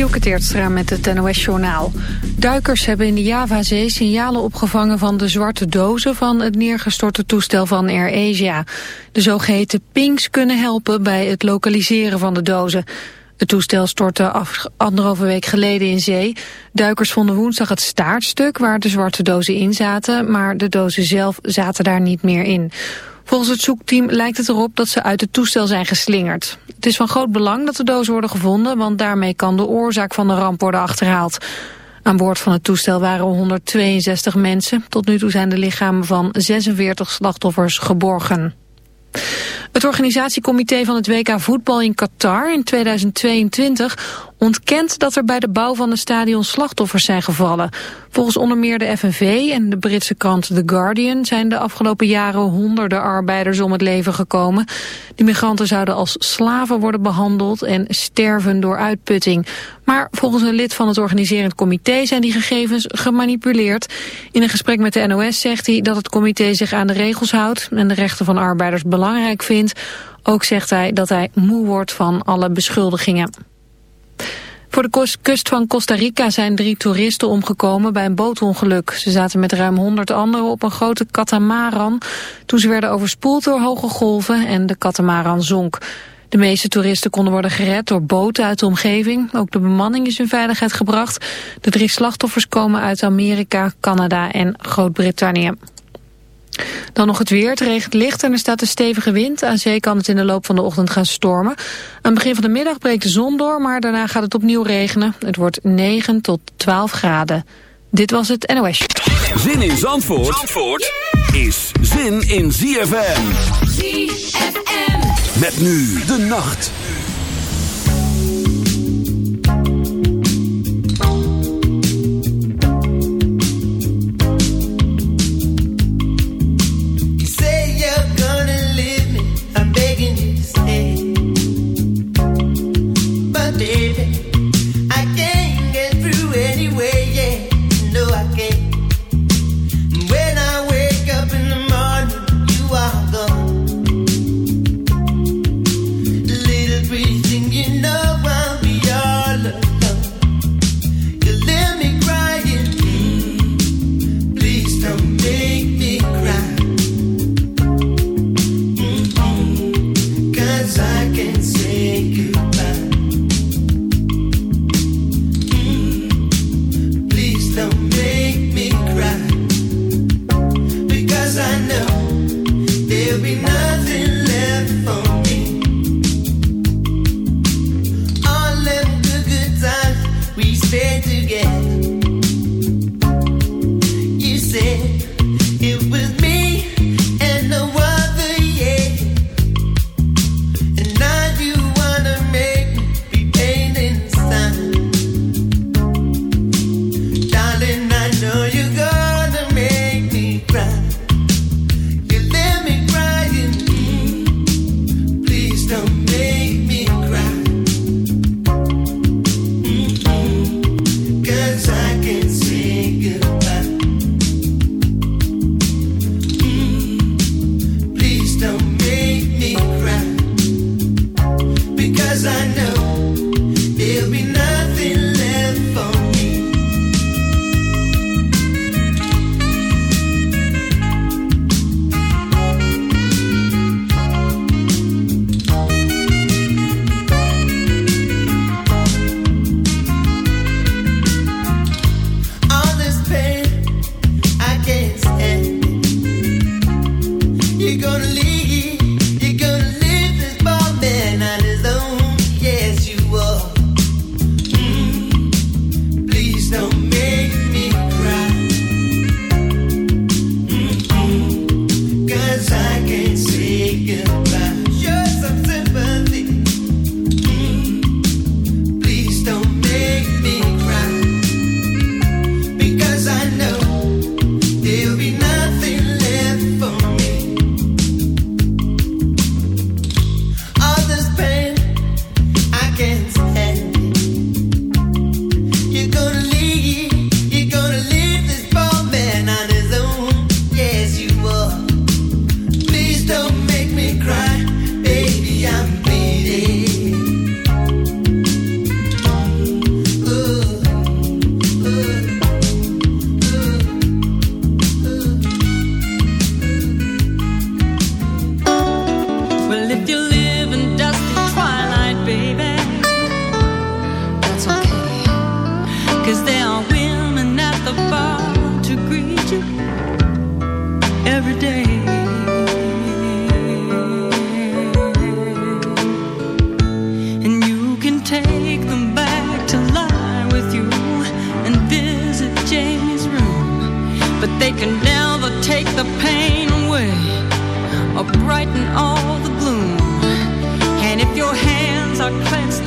Dielke Teertstra met het NOS-journaal. Duikers hebben in de Javazee signalen opgevangen van de zwarte dozen van het neergestorte toestel van AirAsia. De zogeheten pings kunnen helpen bij het lokaliseren van de dozen. Het toestel stortte af, anderhalve week geleden in zee. Duikers vonden woensdag het staartstuk waar de zwarte dozen in zaten, maar de dozen zelf zaten daar niet meer in. Volgens het zoekteam lijkt het erop dat ze uit het toestel zijn geslingerd. Het is van groot belang dat de dozen worden gevonden, want daarmee kan de oorzaak van de ramp worden achterhaald. Aan boord van het toestel waren 162 mensen. Tot nu toe zijn de lichamen van 46 slachtoffers geborgen. Het organisatiecomité van het WK voetbal in Qatar in 2022 ontkent dat er bij de bouw van het stadion slachtoffers zijn gevallen. Volgens onder meer de FNV en de Britse krant The Guardian zijn de afgelopen jaren honderden arbeiders om het leven gekomen. Die migranten zouden als slaven worden behandeld en sterven door uitputting. Maar volgens een lid van het organiserend comité zijn die gegevens gemanipuleerd. In een gesprek met de NOS zegt hij dat het comité zich aan de regels houdt en de rechten van arbeiders belangrijk vindt. Ook zegt hij dat hij moe wordt van alle beschuldigingen. Voor de kust van Costa Rica zijn drie toeristen omgekomen bij een bootongeluk. Ze zaten met ruim 100 anderen op een grote katamaran toen ze werden overspoeld door hoge golven en de katamaran zonk. De meeste toeristen konden worden gered door boten uit de omgeving. Ook de bemanning is in veiligheid gebracht. De drie slachtoffers komen uit Amerika, Canada en Groot-Brittannië. Dan nog het weer. Het regent licht en er staat een stevige wind. Aan zee kan het in de loop van de ochtend gaan stormen. Aan het begin van de middag breekt de zon door, maar daarna gaat het opnieuw regenen. Het wordt 9 tot 12 graden. Dit was het NOS. Zin in Zandvoort, Zandvoort is zin in ZFM. ZFM. Met nu de nacht.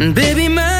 baby, my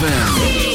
ZFM.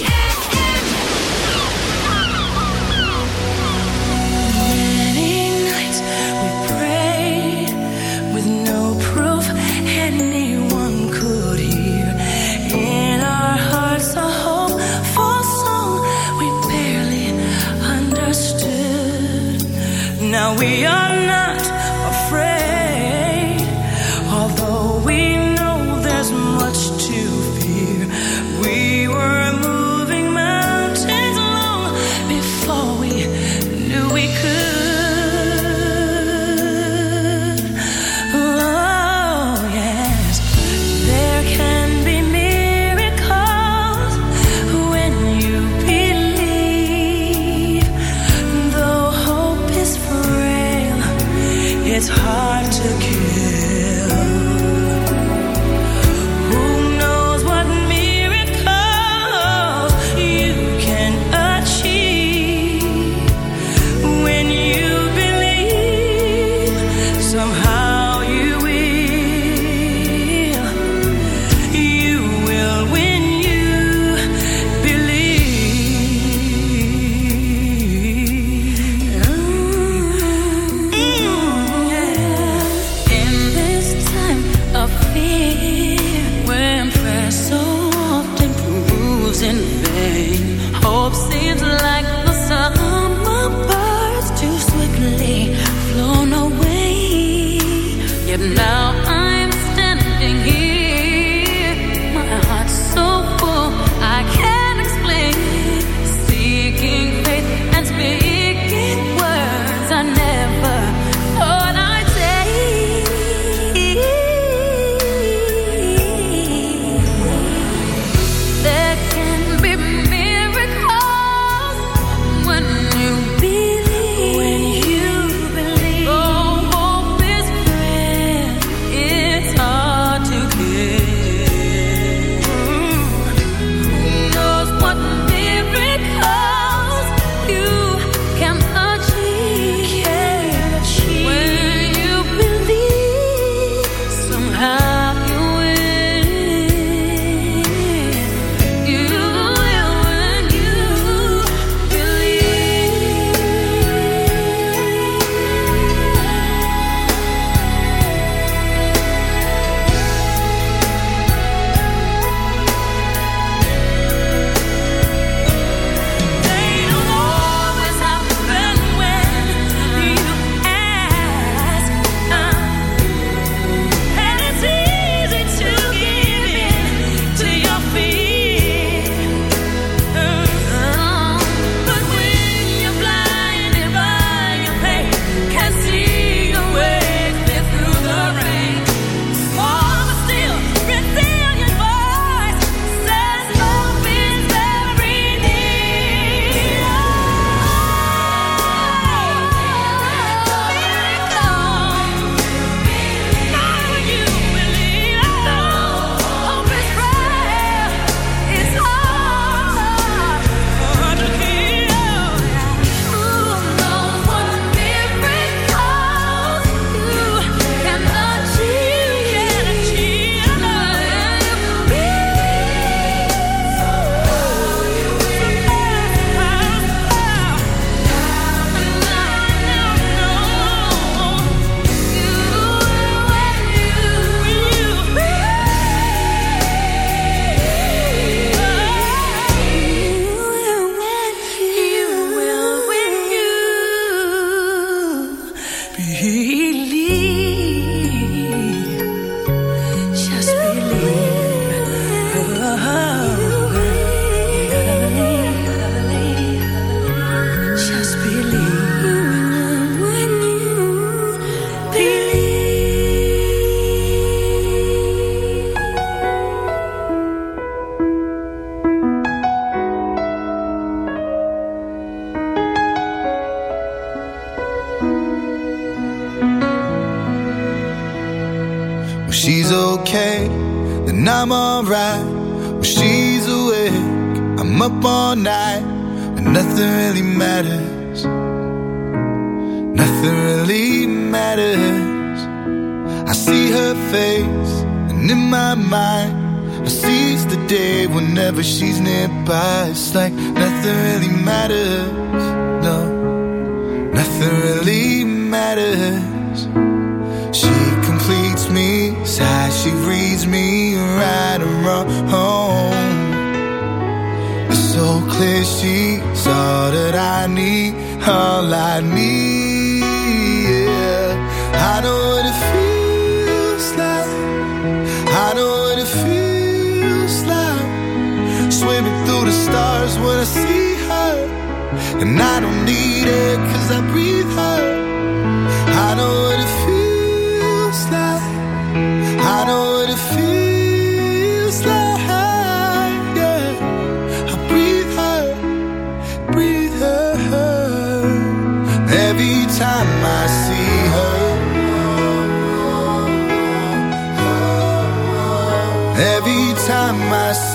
Every time I see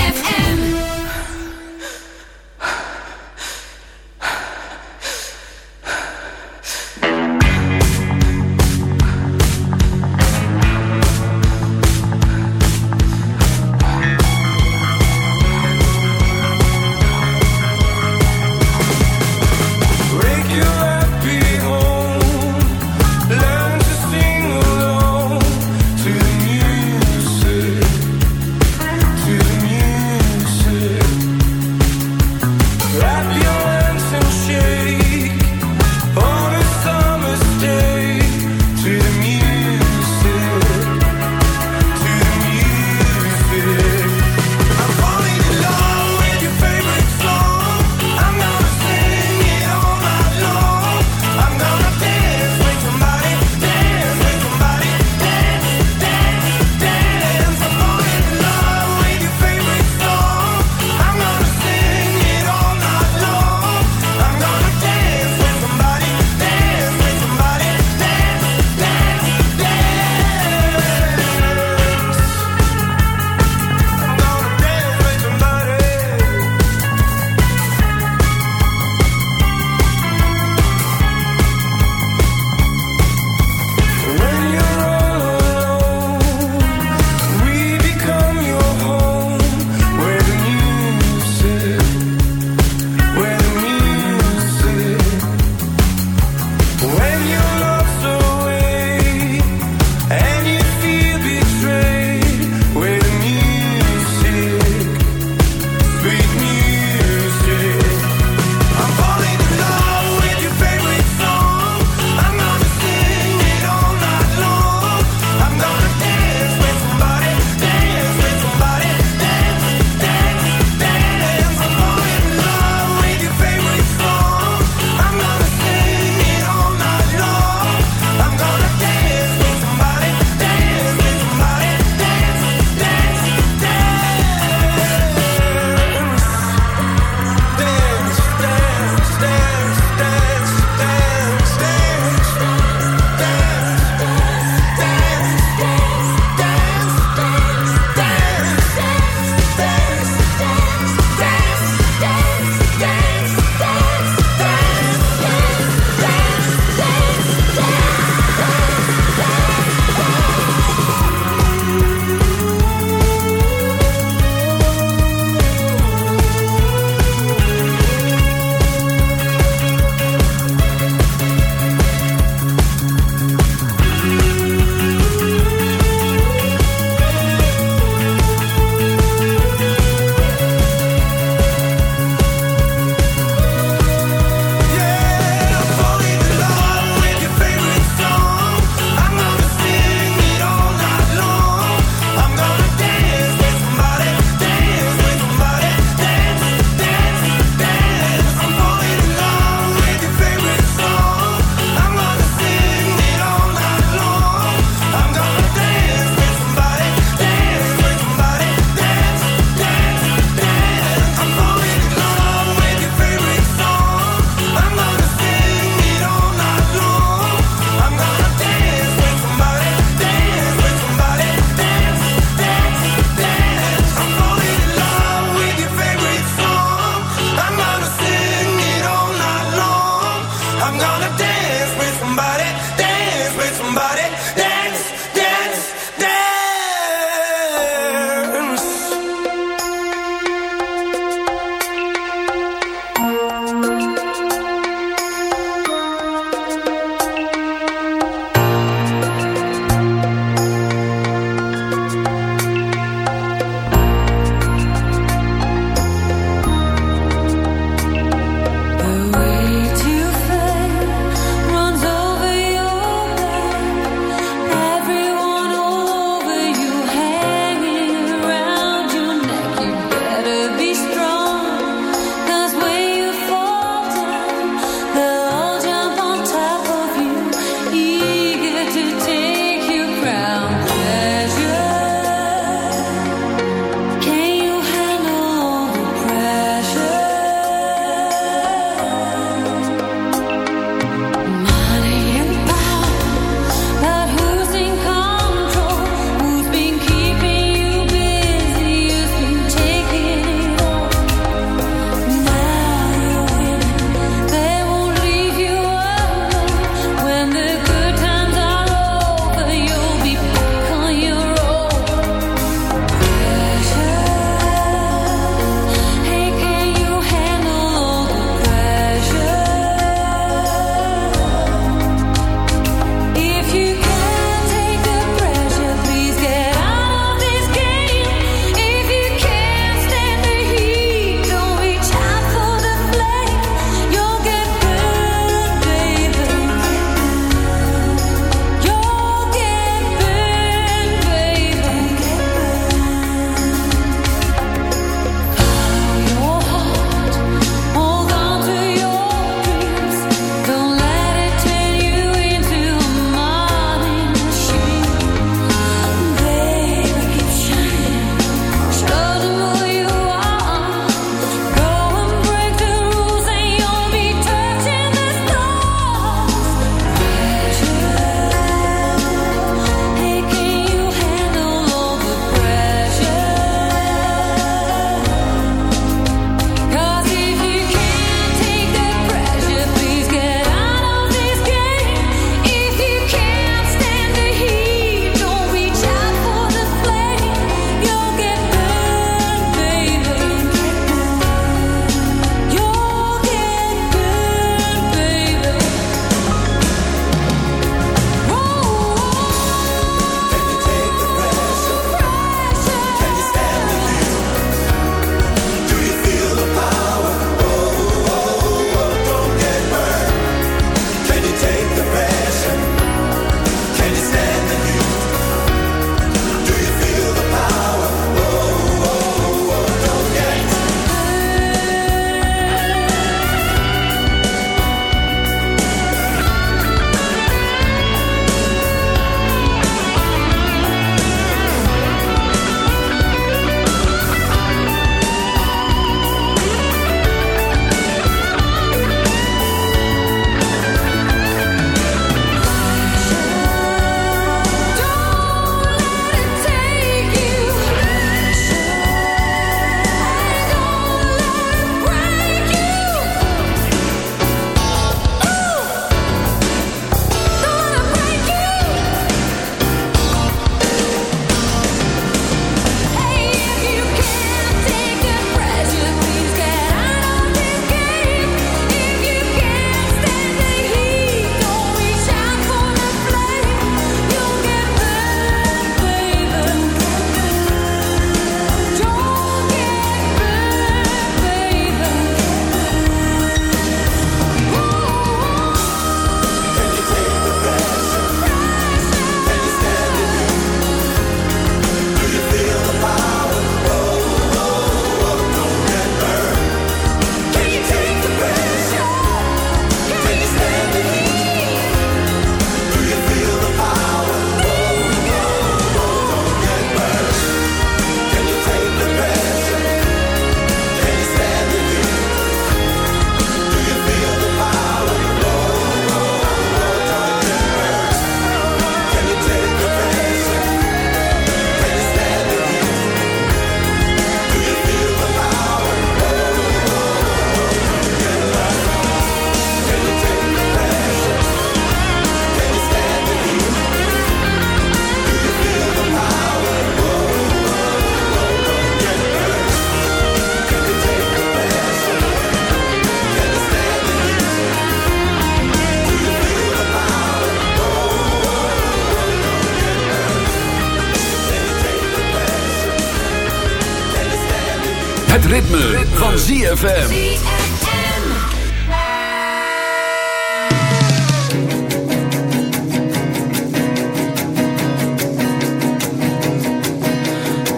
Van ZFM.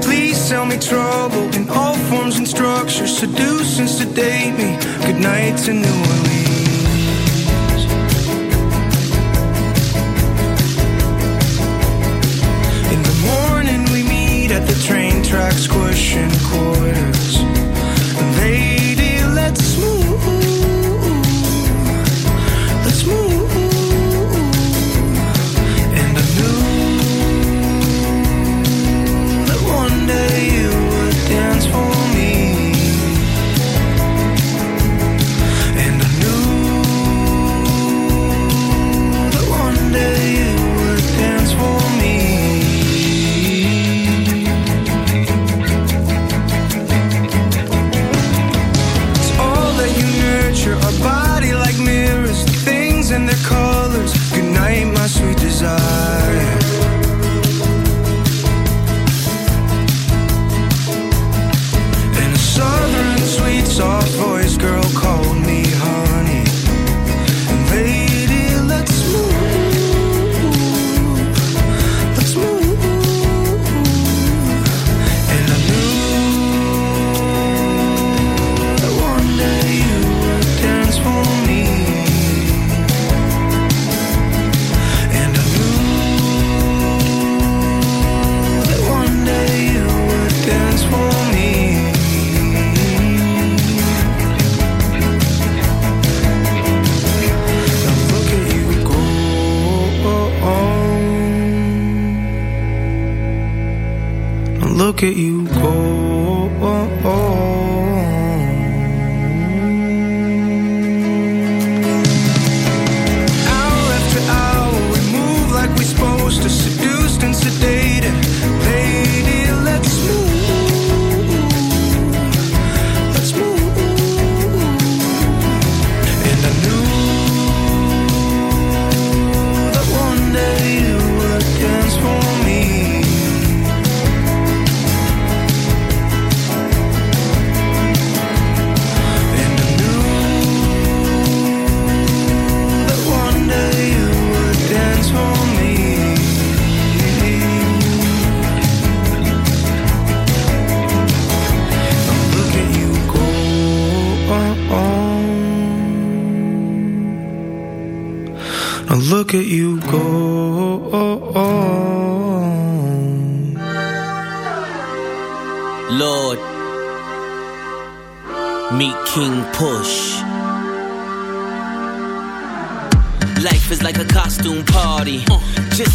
Please tell me trouble in all forms and structures. Seduce and sedate me. Good night to New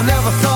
I never thought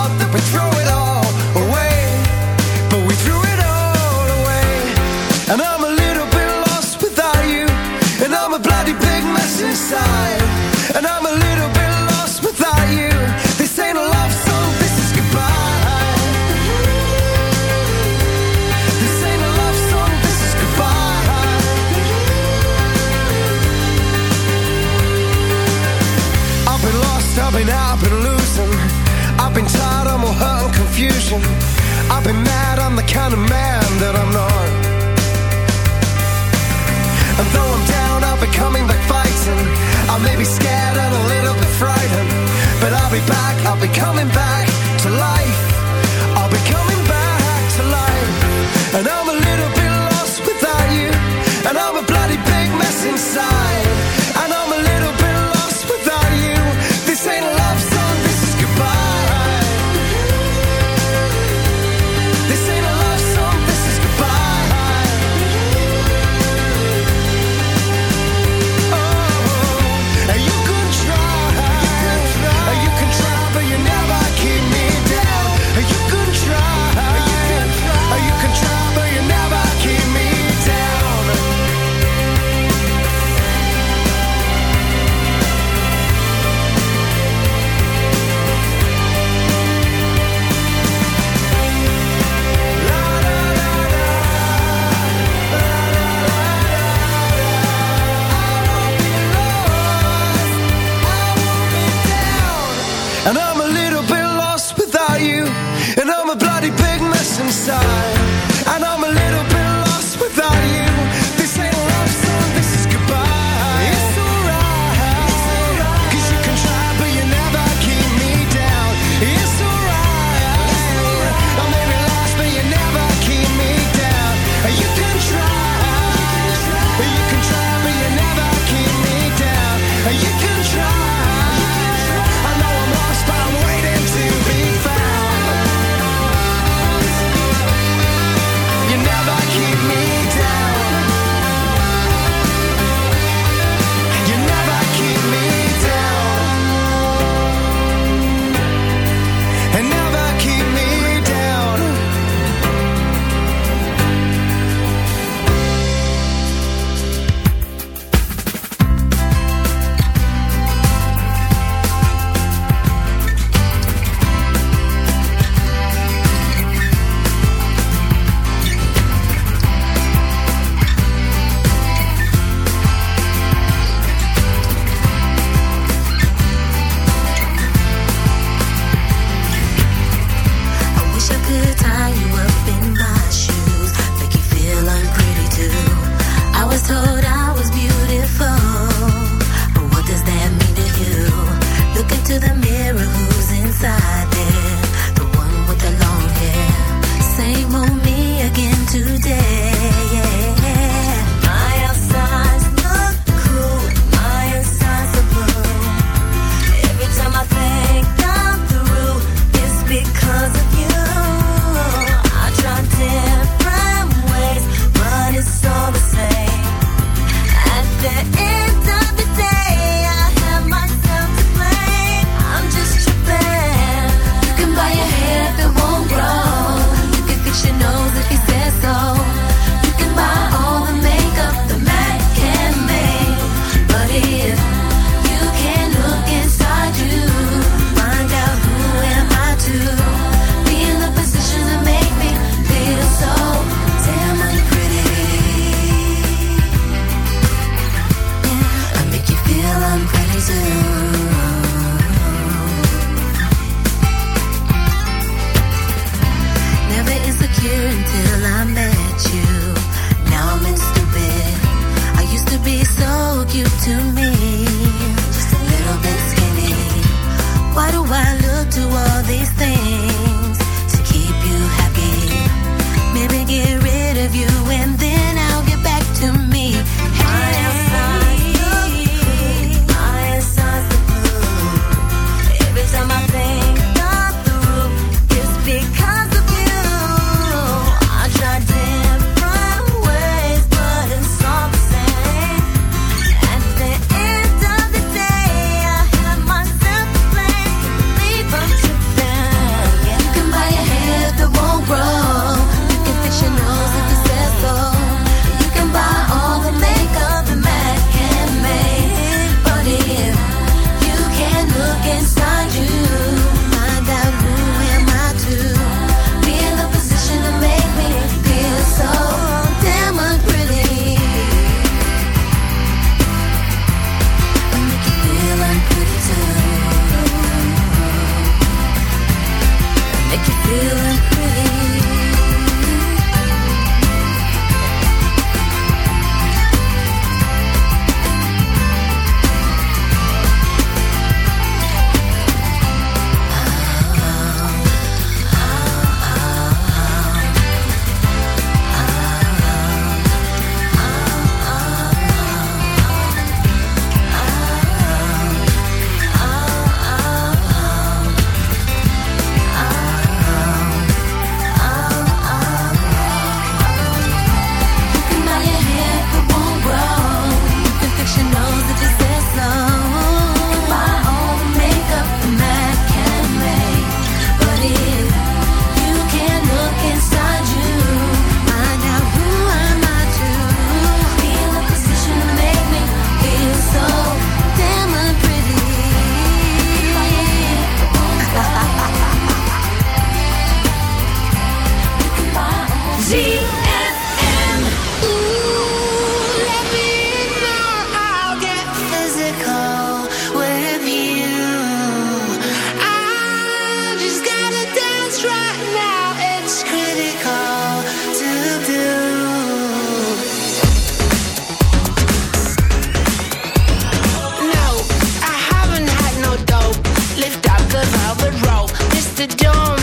Mr. Doorman,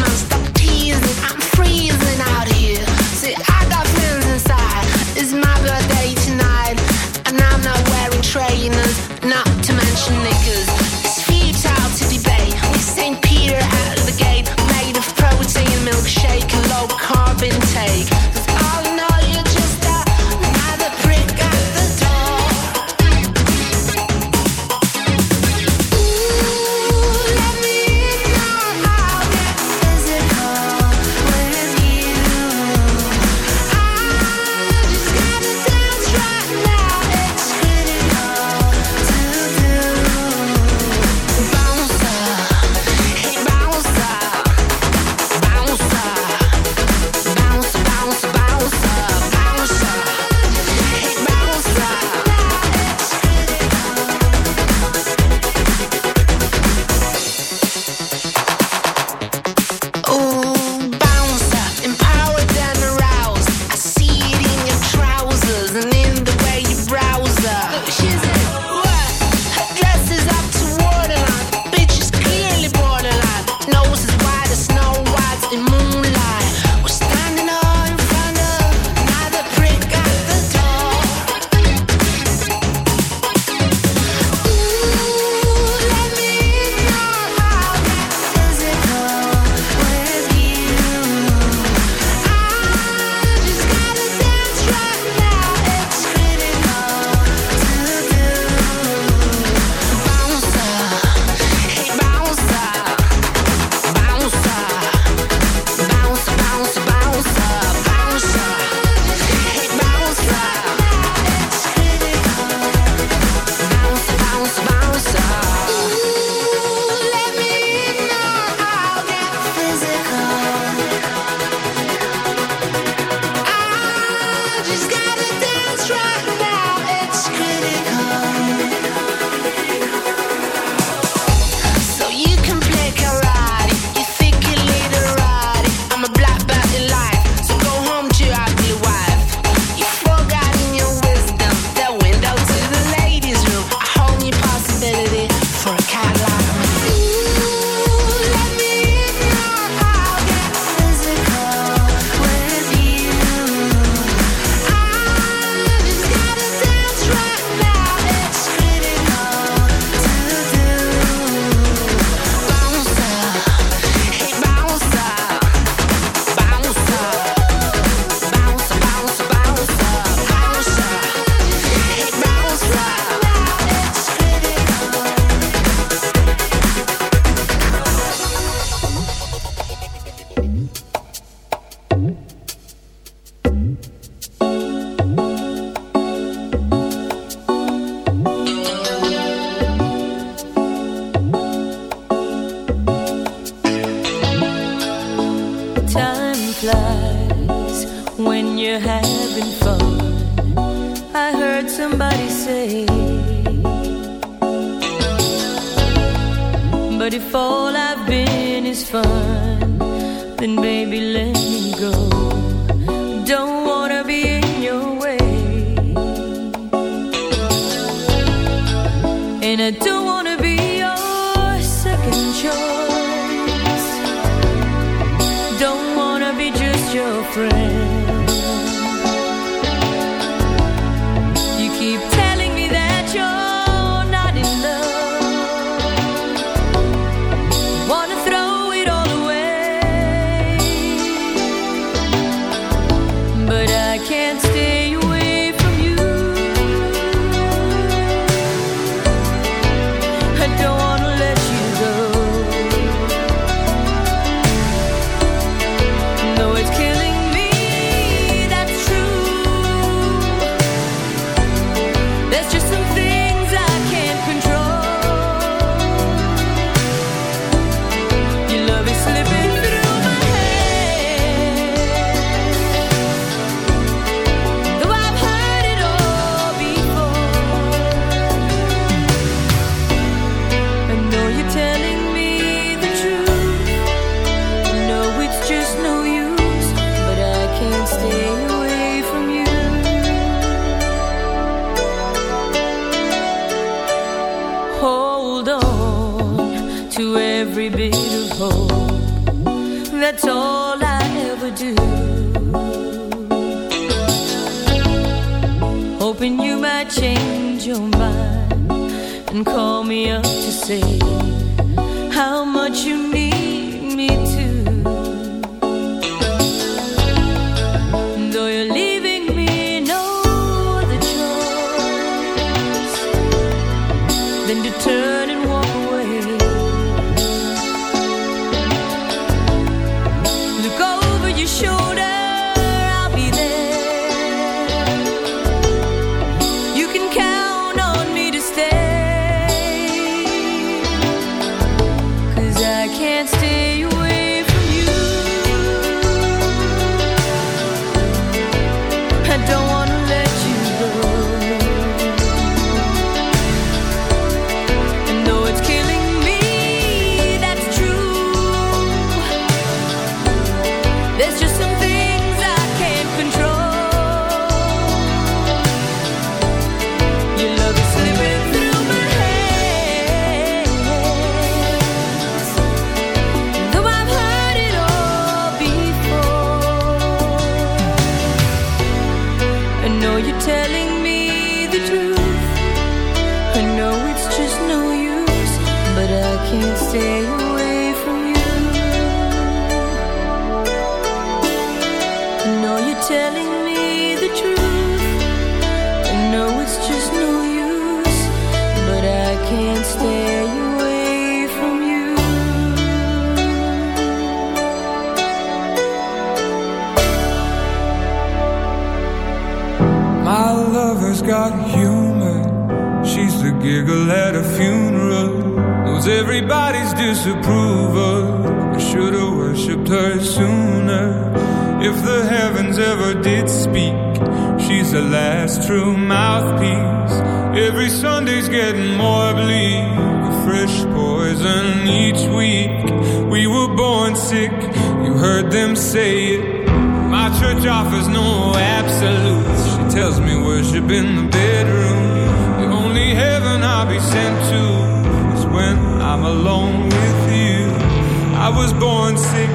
born sick,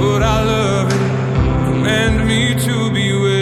but I love it. Command me to be with.